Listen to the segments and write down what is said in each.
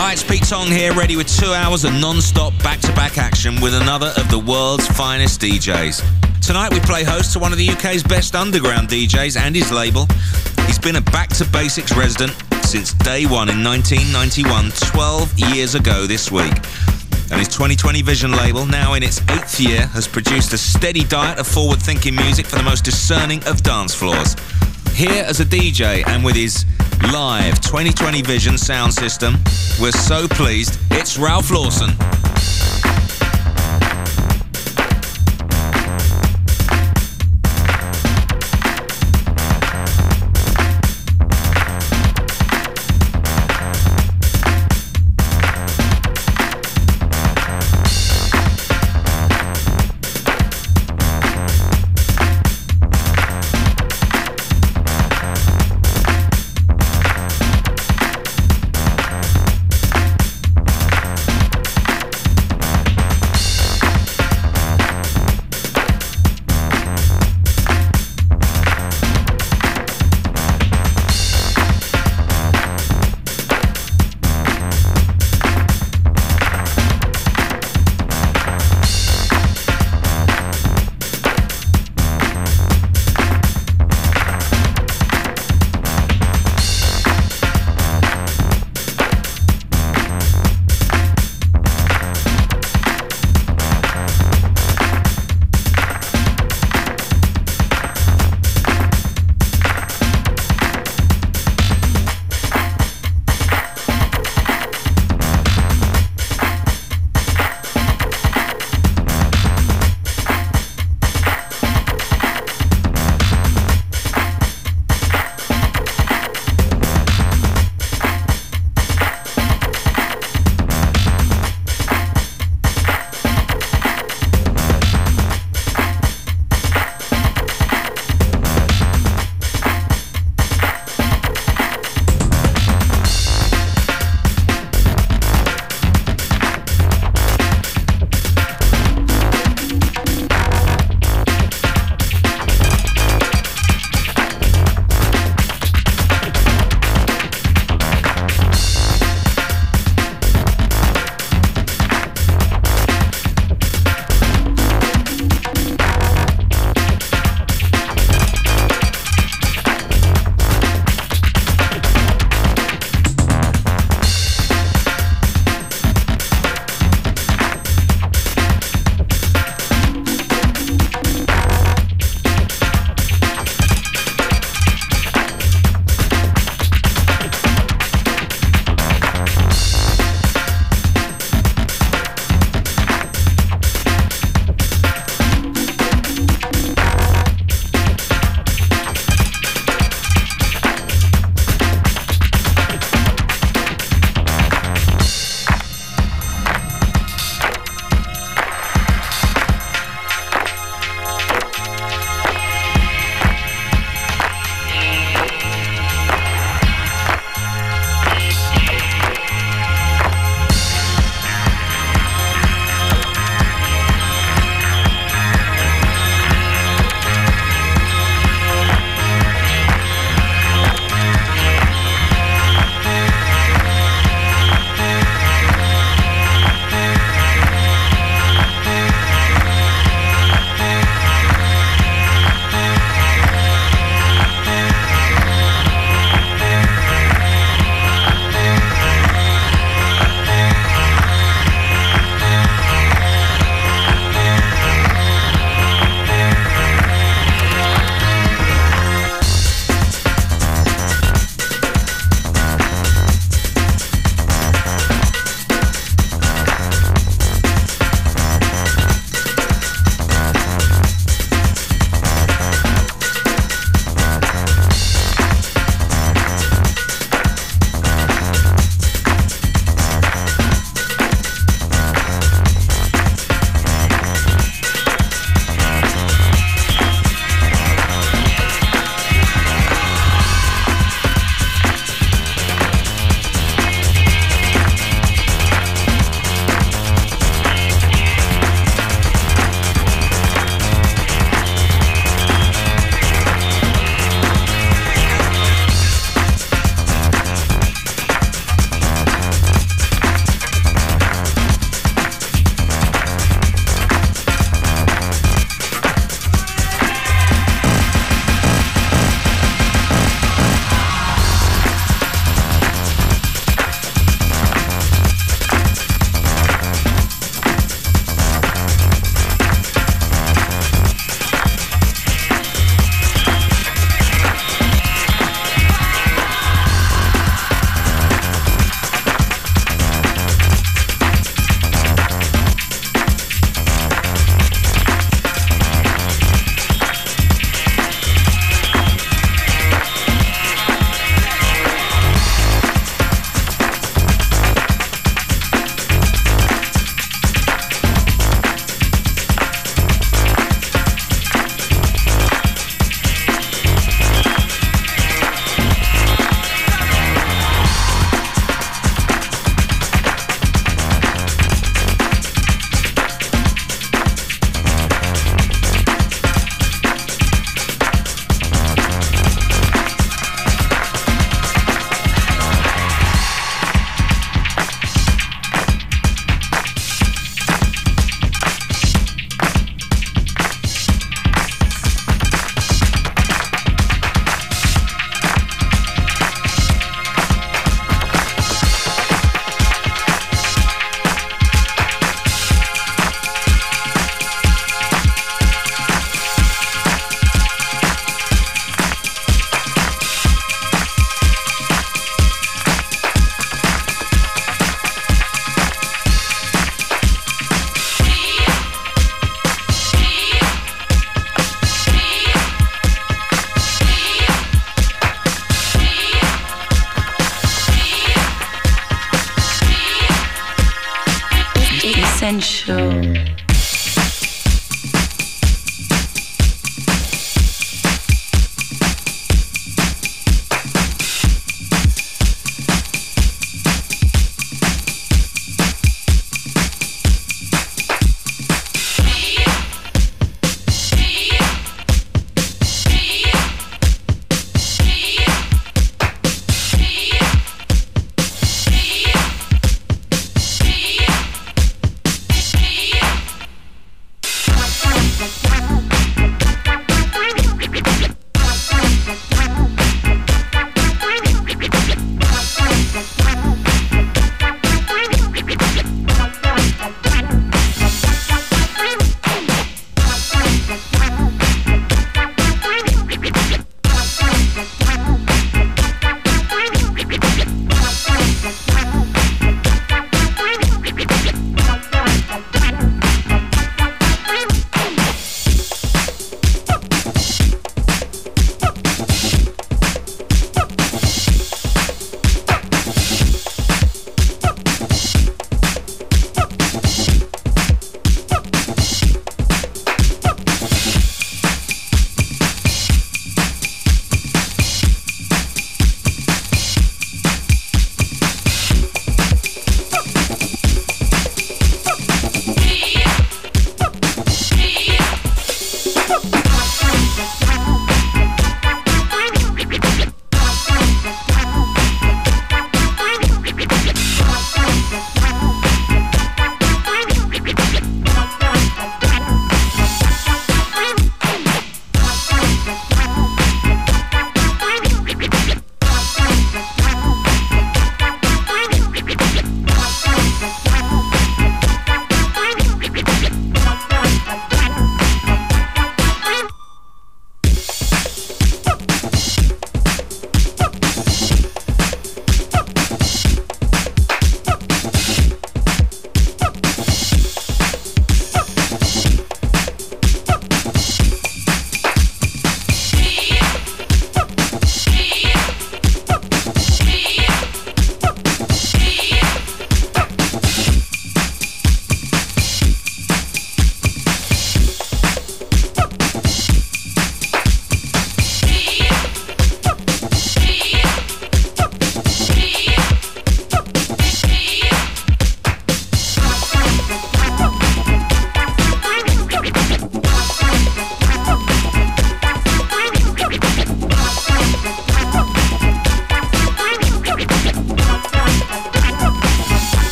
Hi, it's Pete Tong here, ready with two hours of non-stop back-to-back action with another of the world's finest DJs. Tonight we play host to one of the UK's best underground DJs and his label. He's been a Back to Basics resident since day one in 1991, 12 years ago this week. And his 2020 Vision label, now in its eighth year, has produced a steady diet of forward-thinking music for the most discerning of dance floors. Here as a DJ and with his live 2020 Vision sound system, we're so pleased. It's Ralph Lawson.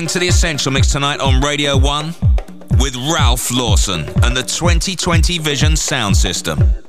Listening to The Essential Mix tonight on Radio 1 with Ralph Lawson and the 2020 Vision Sound System.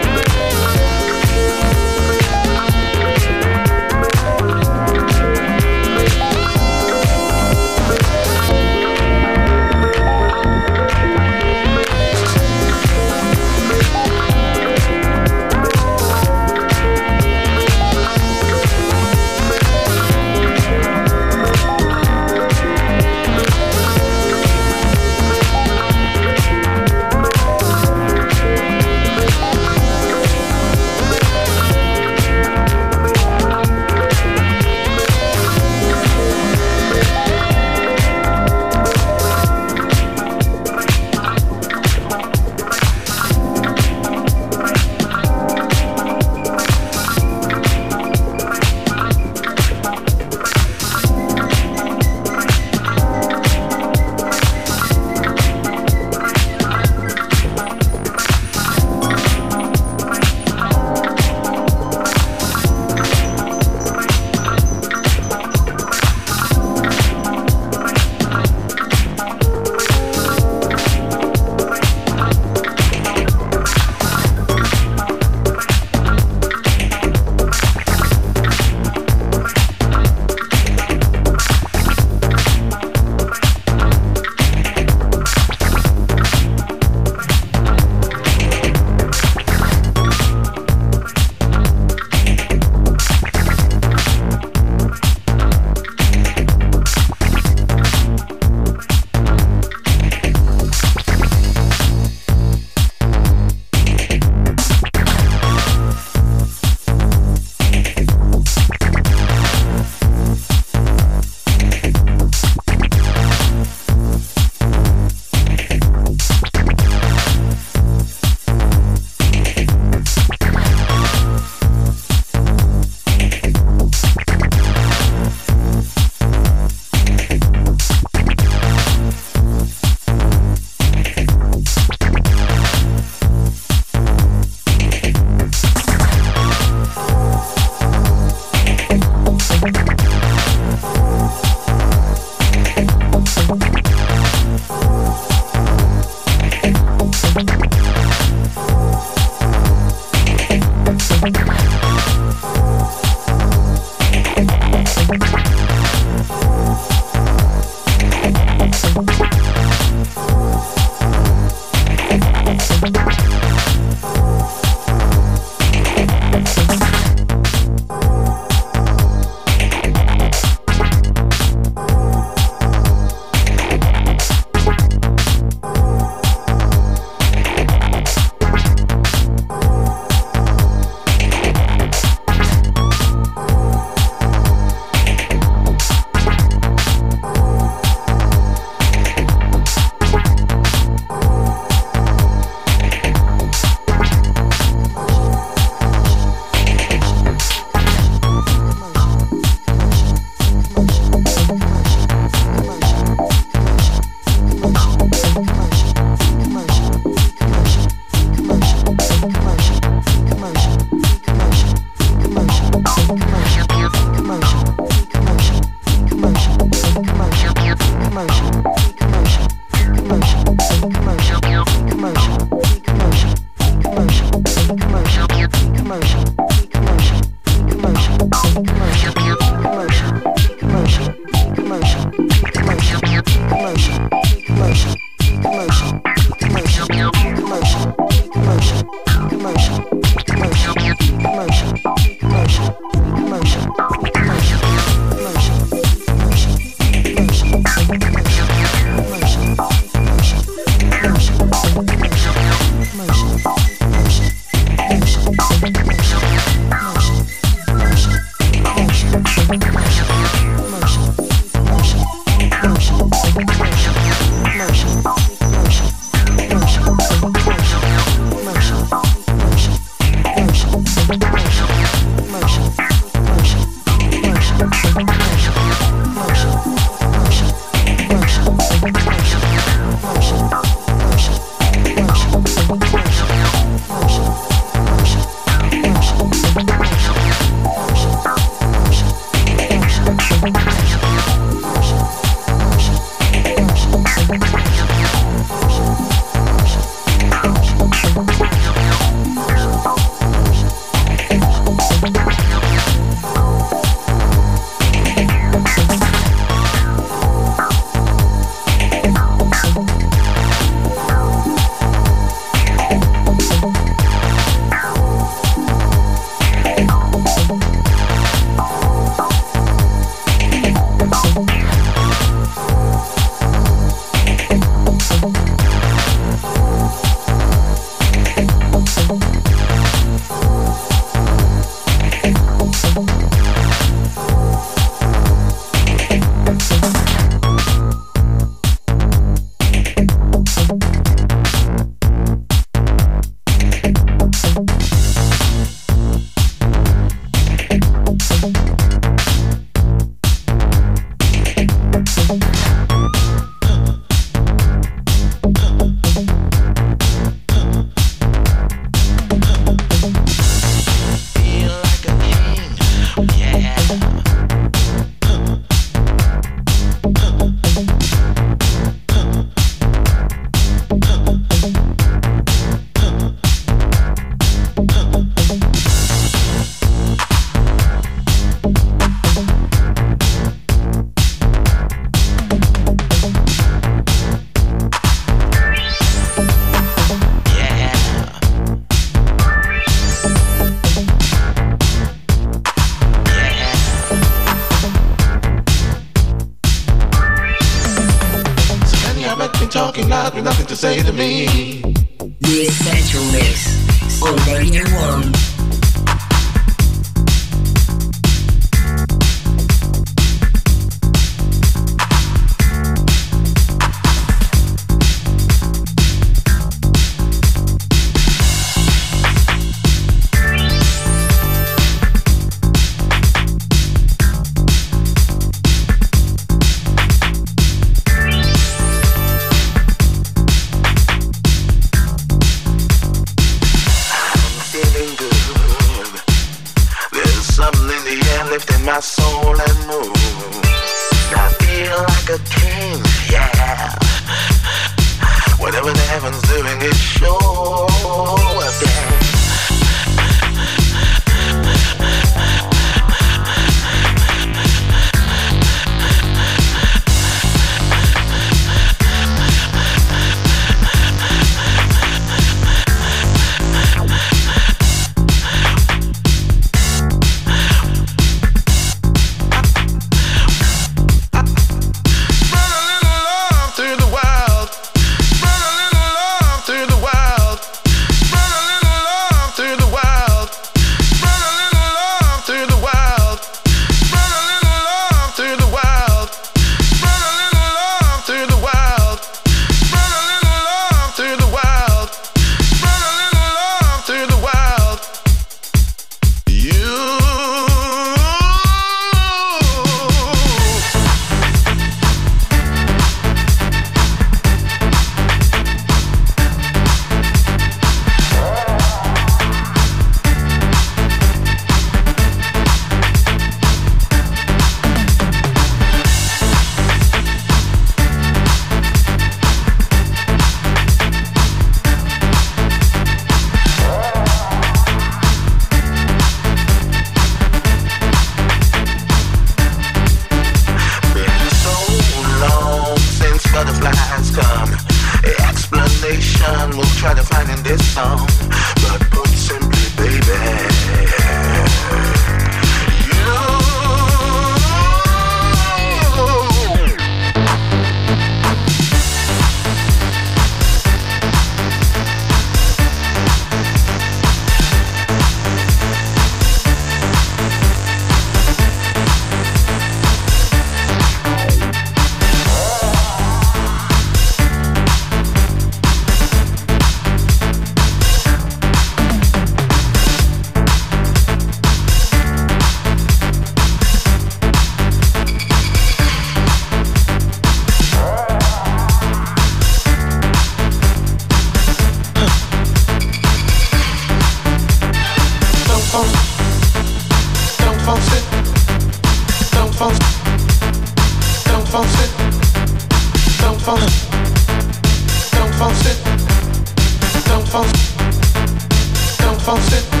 falsete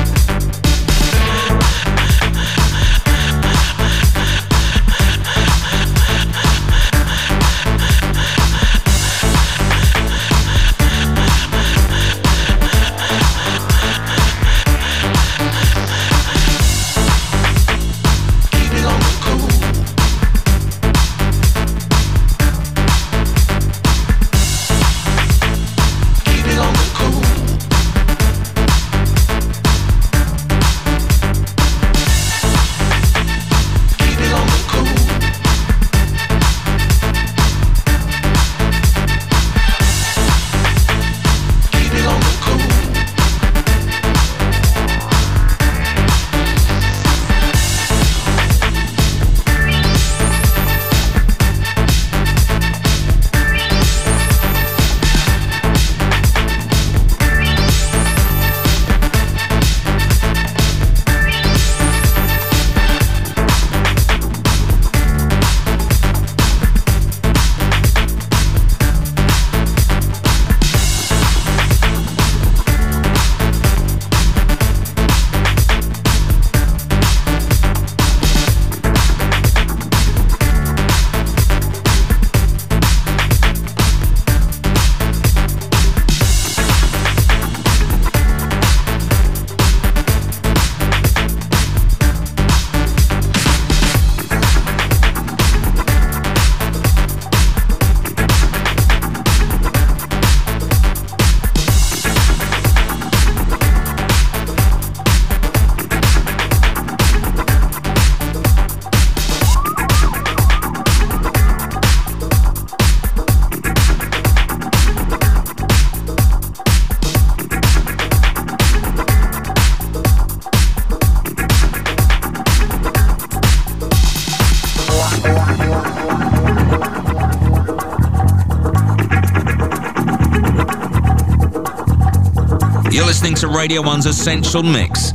to Radio 1's Essential Mix.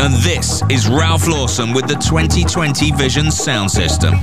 And this is Ralph Lawson with the 2020 Vision sound system.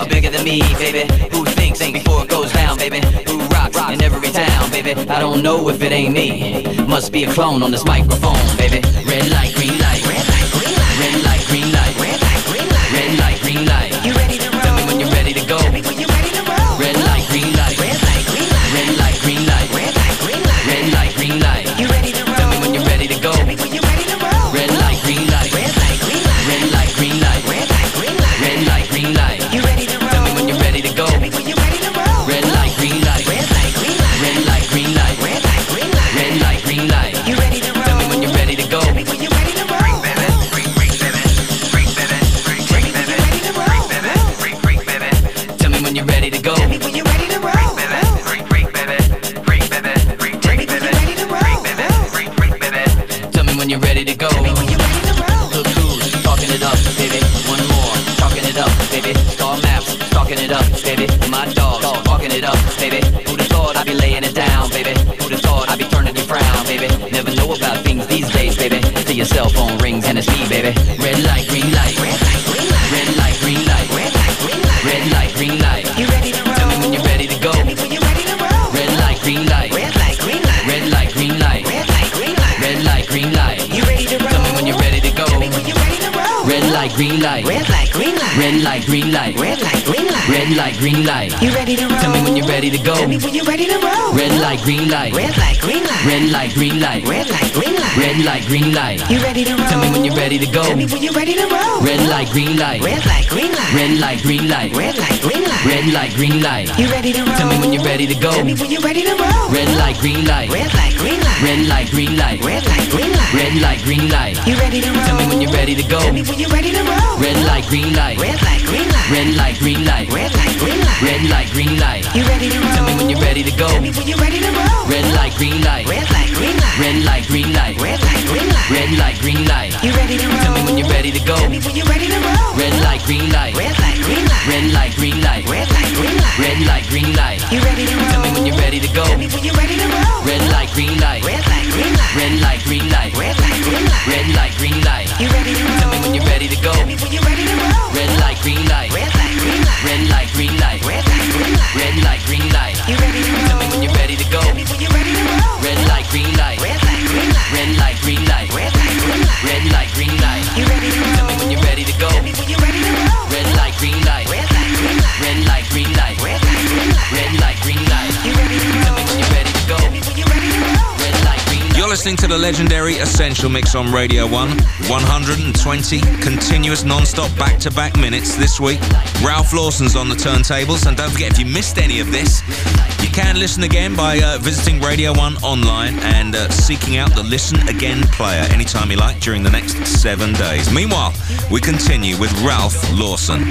Are bigger than me, baby. Who thinks before it goes down, baby. Who rocks in every town, baby. I don't know if it ain't me. Must be a clone on this microphone, baby. Red light, green light. Red light, green light. Red light, green light. Red light, green light. Red light, green light. Green light. Red light, green light. Red light, green light. Red light, green light. Red light, green light. You ready to roll? Tell me when you're ready to go. Tell me when you're ready to roll. Red light, green light. Red light, green light. Red light, green light. Red light, green light. Red light, green light. You ready to roll? Tell me when you're ready to go. Tell me when you're ready to roll. Red light, green light. Red light, green light. Red light, green light. Red light, green light. Red light, green light. You ready to roll? Tell me when you're ready to go. Tell me when you're ready to roll. Red light, green light. Red light, green light. Red light, green light. Red light, green light. Red light, green light. You ready to roll? Tell me when you're ready to go. Tell me when you're ready to roll. Red light, green light. Red light, green light. Red light, green light. Red light, green light. Red light, green light. You ready to roll? Tell me when you're ready to go. Tell me when you're ready to roll. Red light, green light. Red light, green light. Red light, green light. Red light, green light. Red light, green light. You ready to roll? Tell me when you're ready to go. Tell me when you're ready to roll. Red light, green light. Red light, green light. Red light, green light. Red light, green light. Red light, green light. You ready to roll? Tell me when you're ready to go. Tell me when you're ready to roll. Red light, green light. Red light, green light. Red light, green light. Red light, green light. Red light, green light. You ready to roll? Tell me when you're ready to go. Tell me when you're ready to roll. Red light, green light. Red light, green light. Red light, green light. Red light, green light. Red light, green light. You ready to roll? Tell me when you're ready to go. Tell me when you're ready to roll. Red light, green light. Listening to the legendary Essential Mix on Radio 1. 120 continuous non-stop back-to-back minutes this week. Ralph Lawson's on the turntables. And don't forget, if you missed any of this, you can listen again by uh, visiting Radio 1 online and uh, seeking out the Listen Again player anytime you like during the next seven days. Meanwhile, we continue with Ralph Lawson.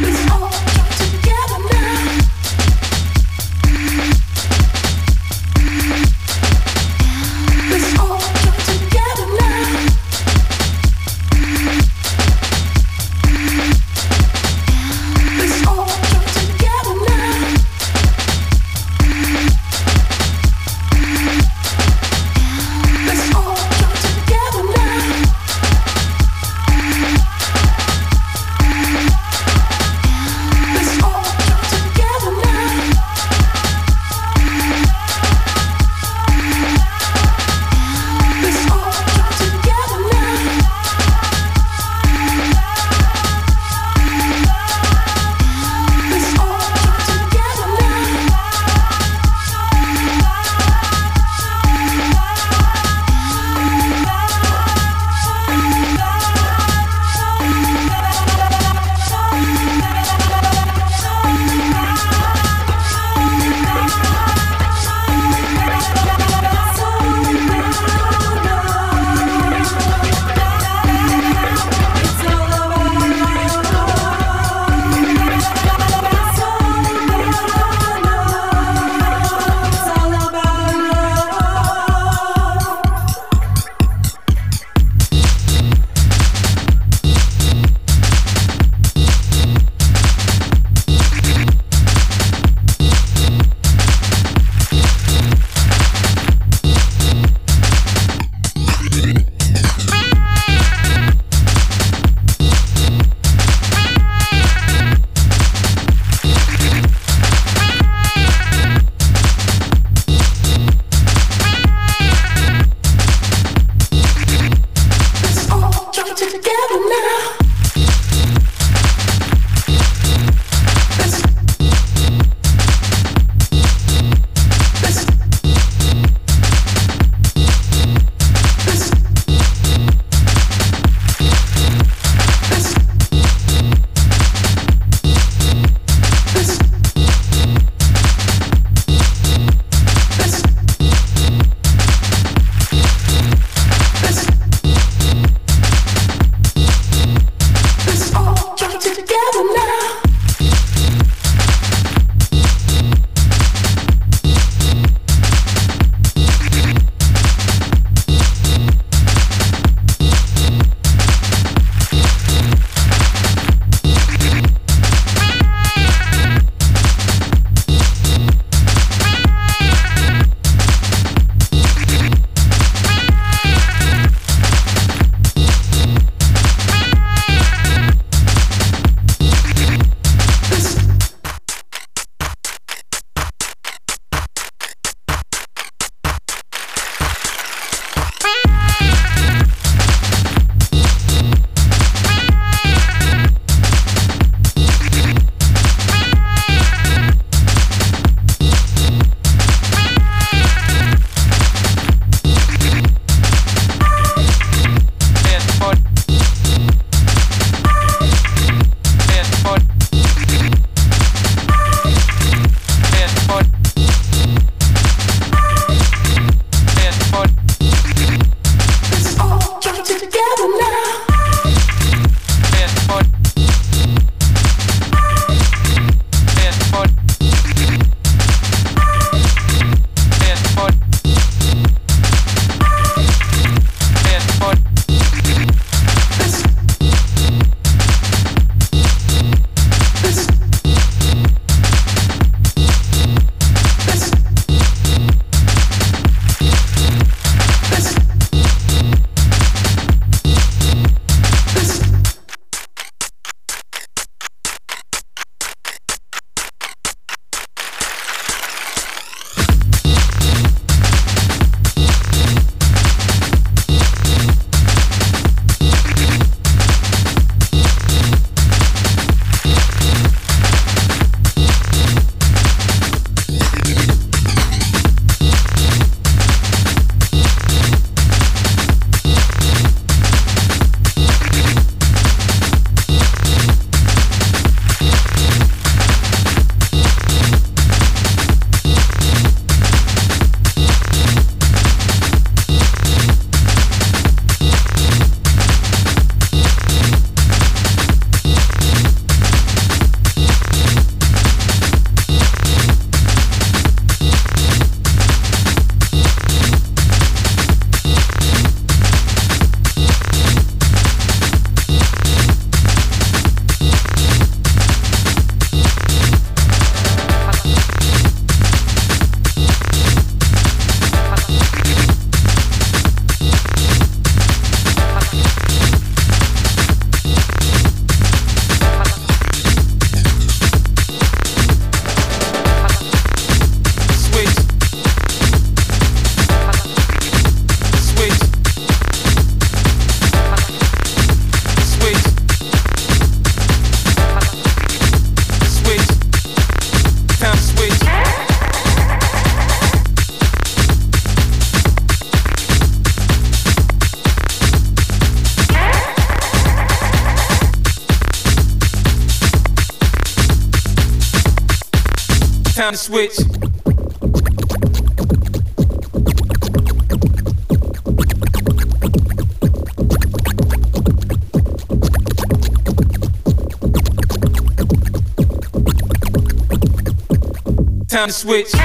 switch.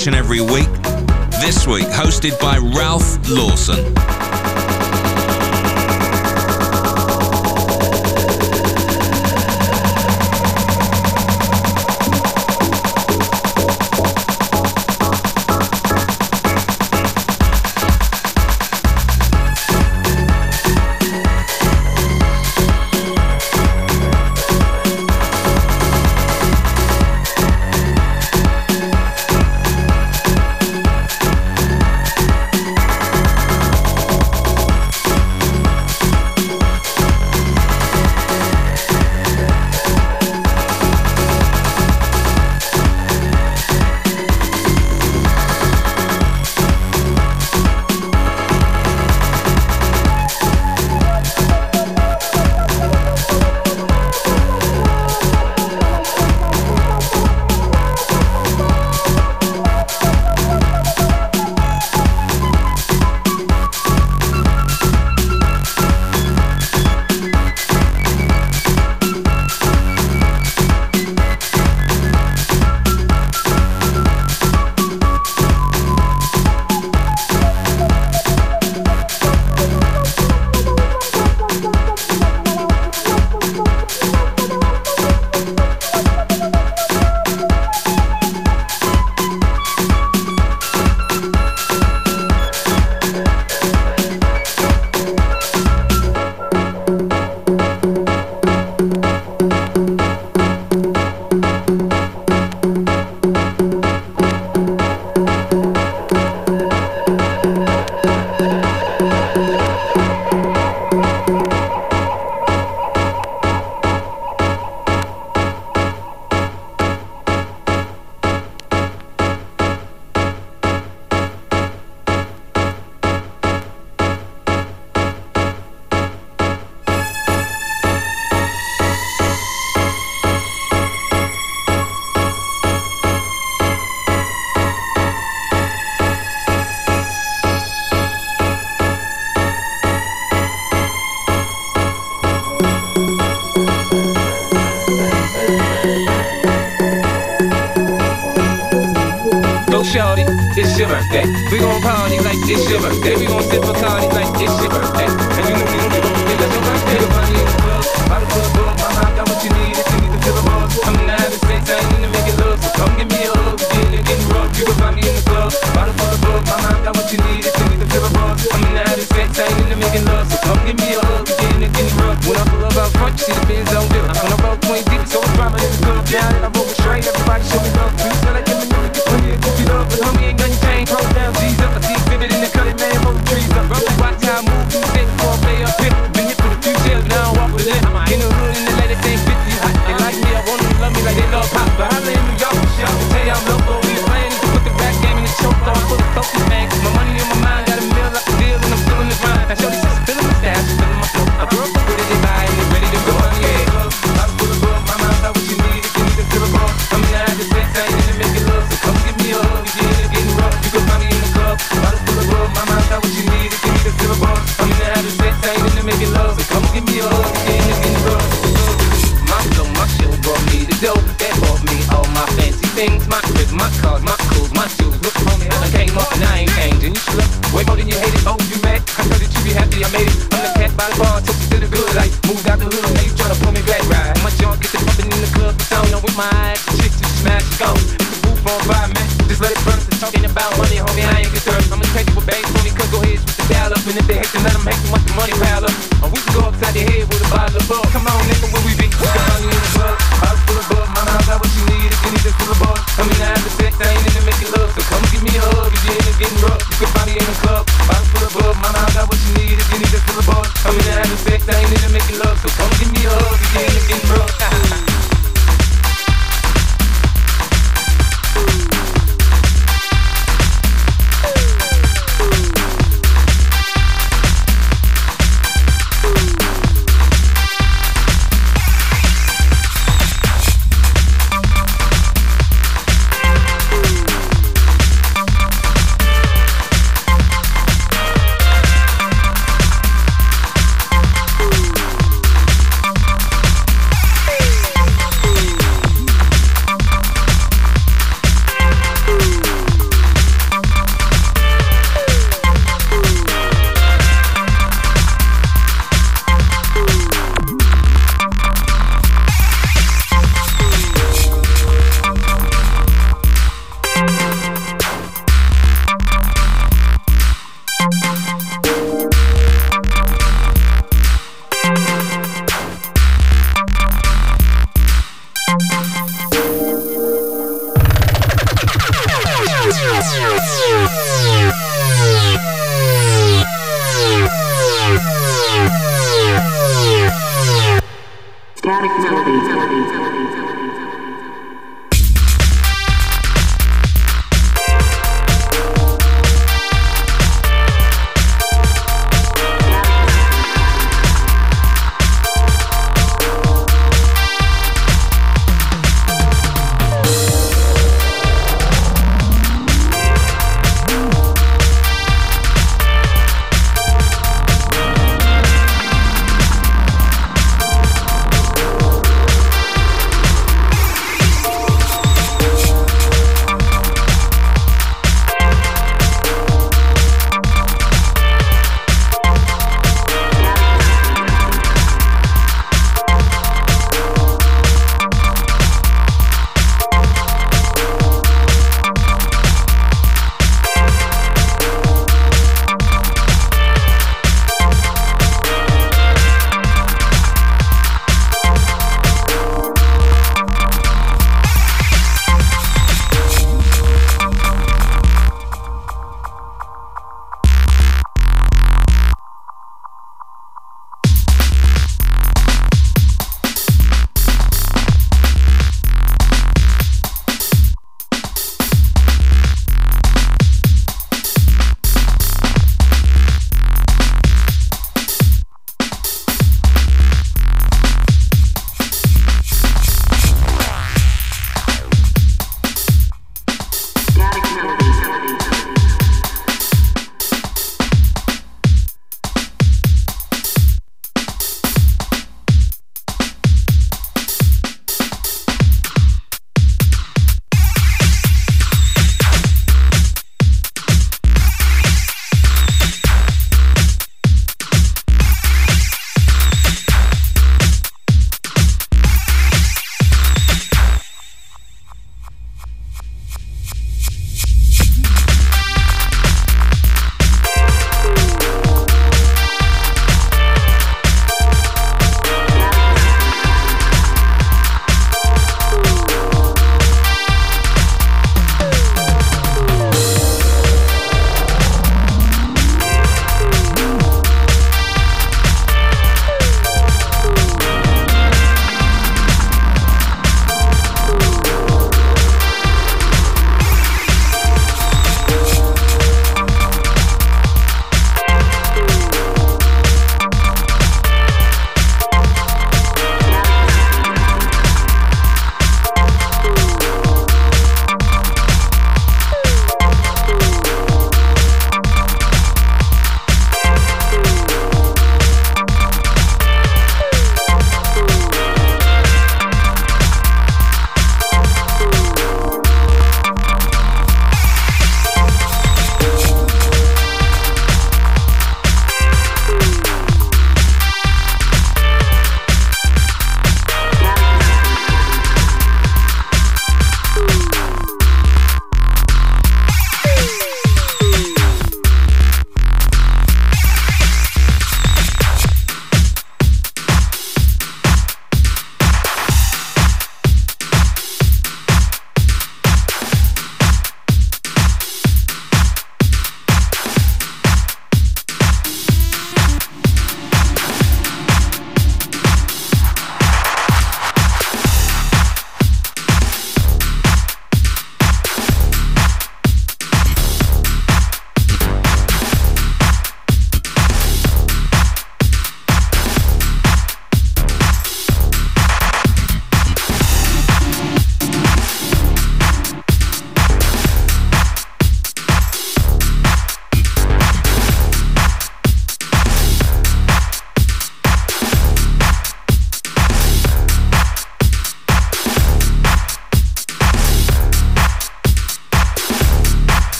each and every week.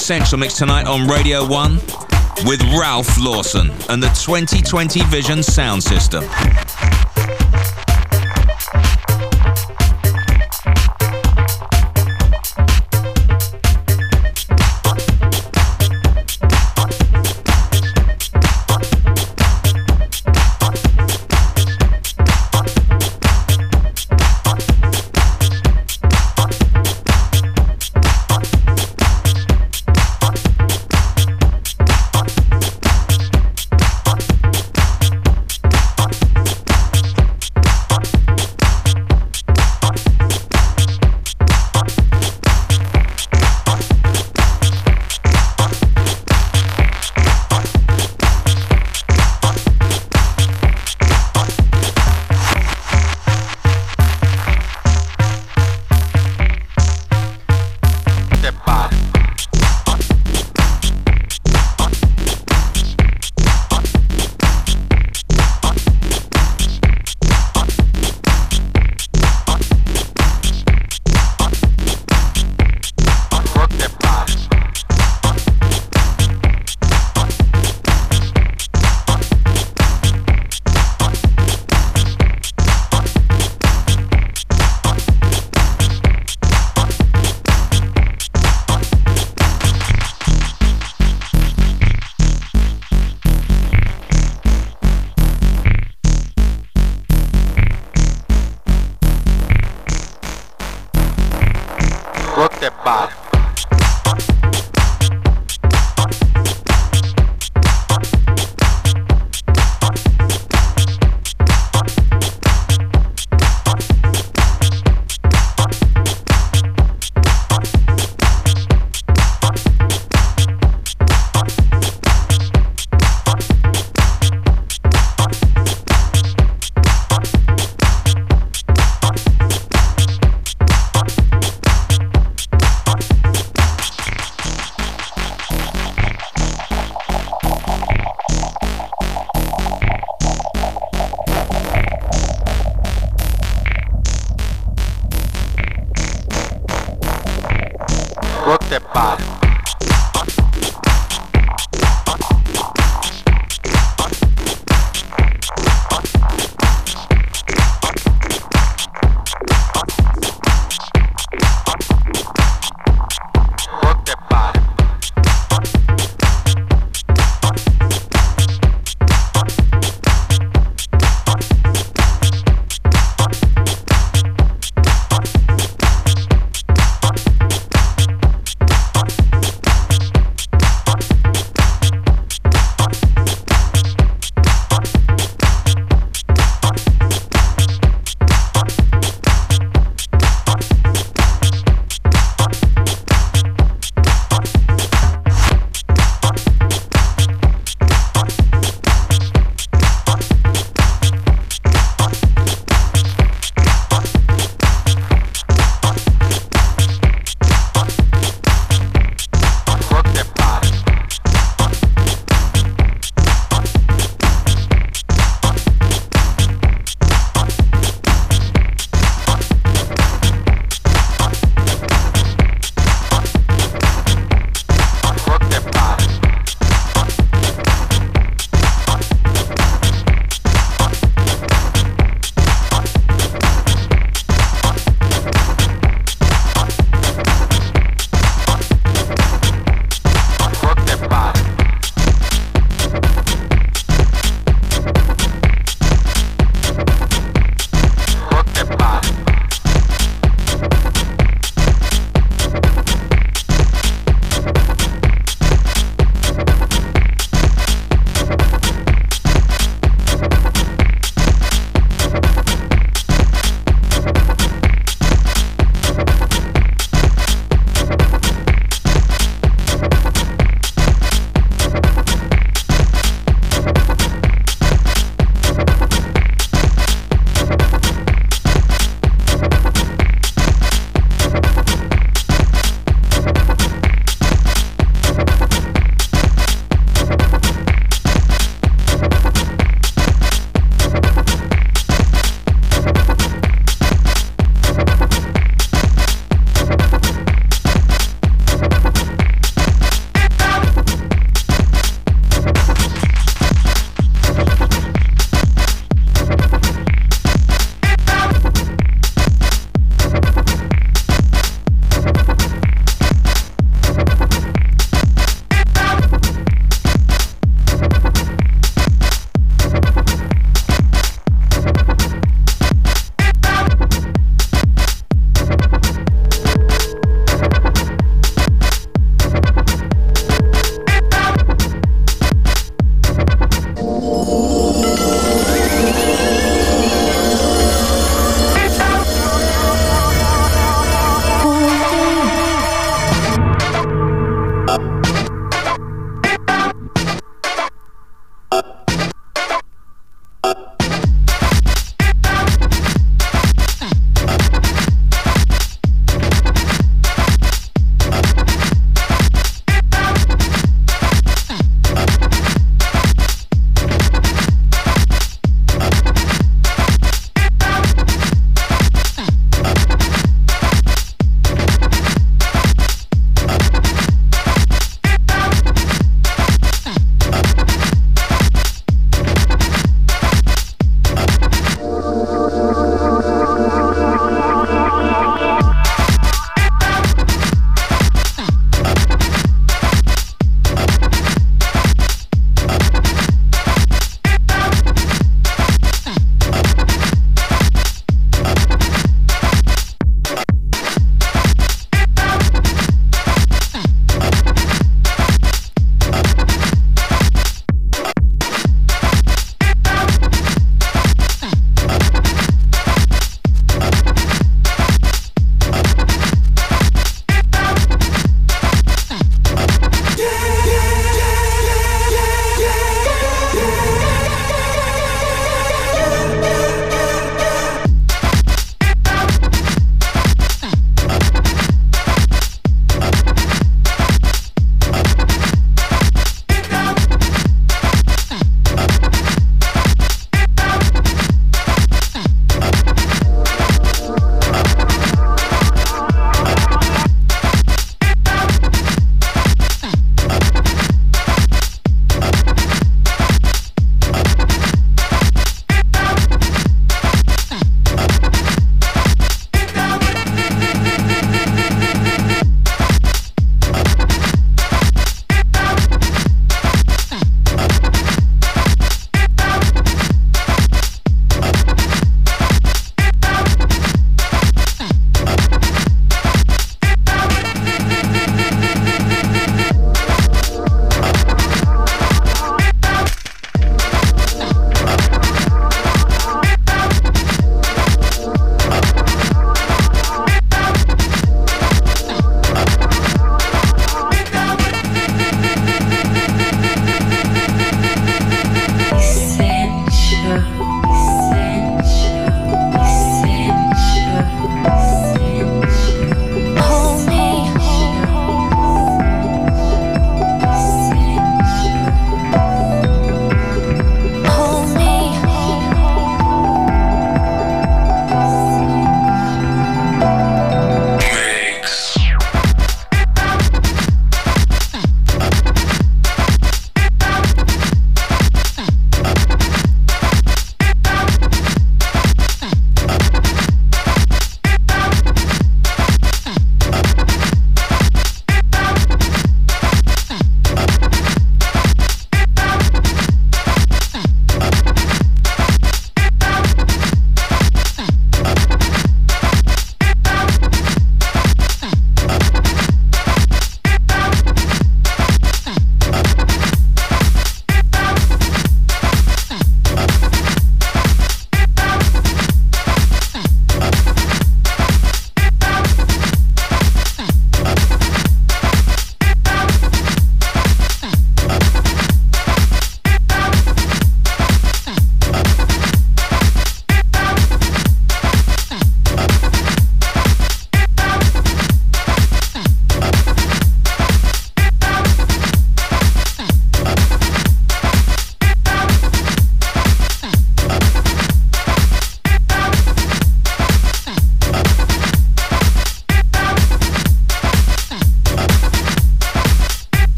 Essential Mix tonight on Radio 1 with Ralph Lawson and the 2020 Vision sound system.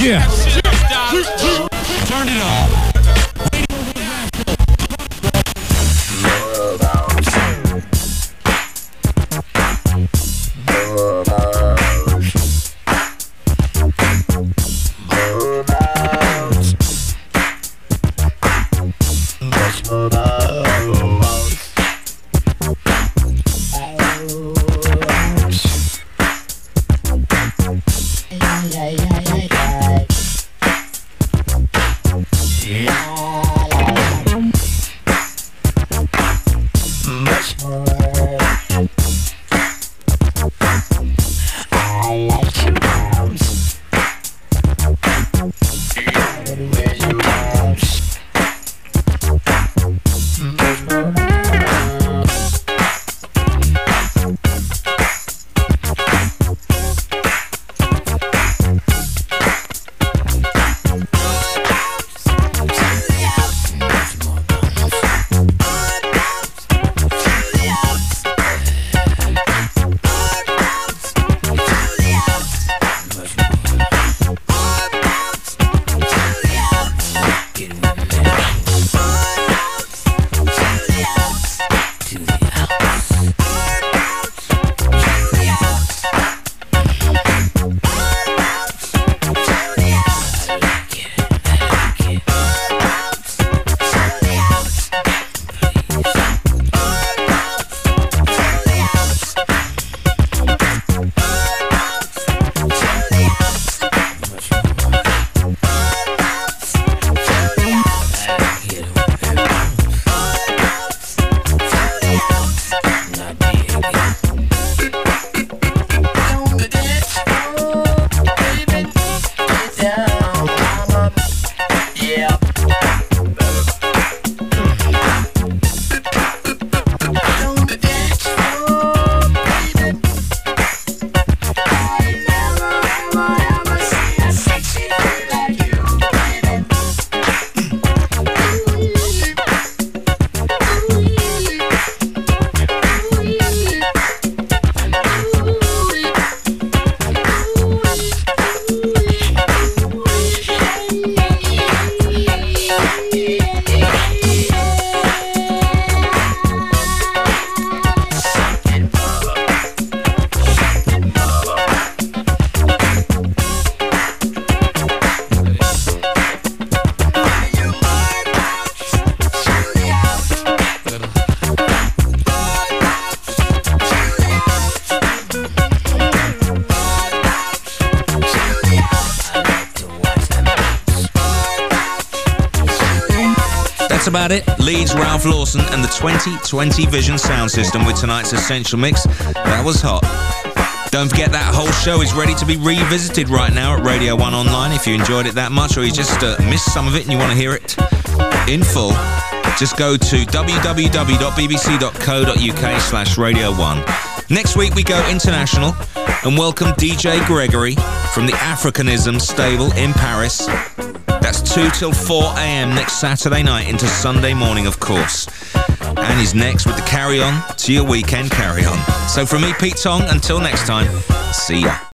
Yeah. 2020 Vision sound system with tonight's Essential Mix. That was hot. Don't forget that whole show is ready to be revisited right now at Radio 1 Online. If you enjoyed it that much or you just uh, missed some of it and you want to hear it in full, just go to www.bbc.co.uk slash Radio 1. Next week we go international and welcome DJ Gregory from the Africanism stable in Paris. That's 2 till 4 a.m. next Saturday night into Sunday morning, of course. And he's next with the carry on to your weekend carry on. So from me, Pete Tong, until next time, see ya.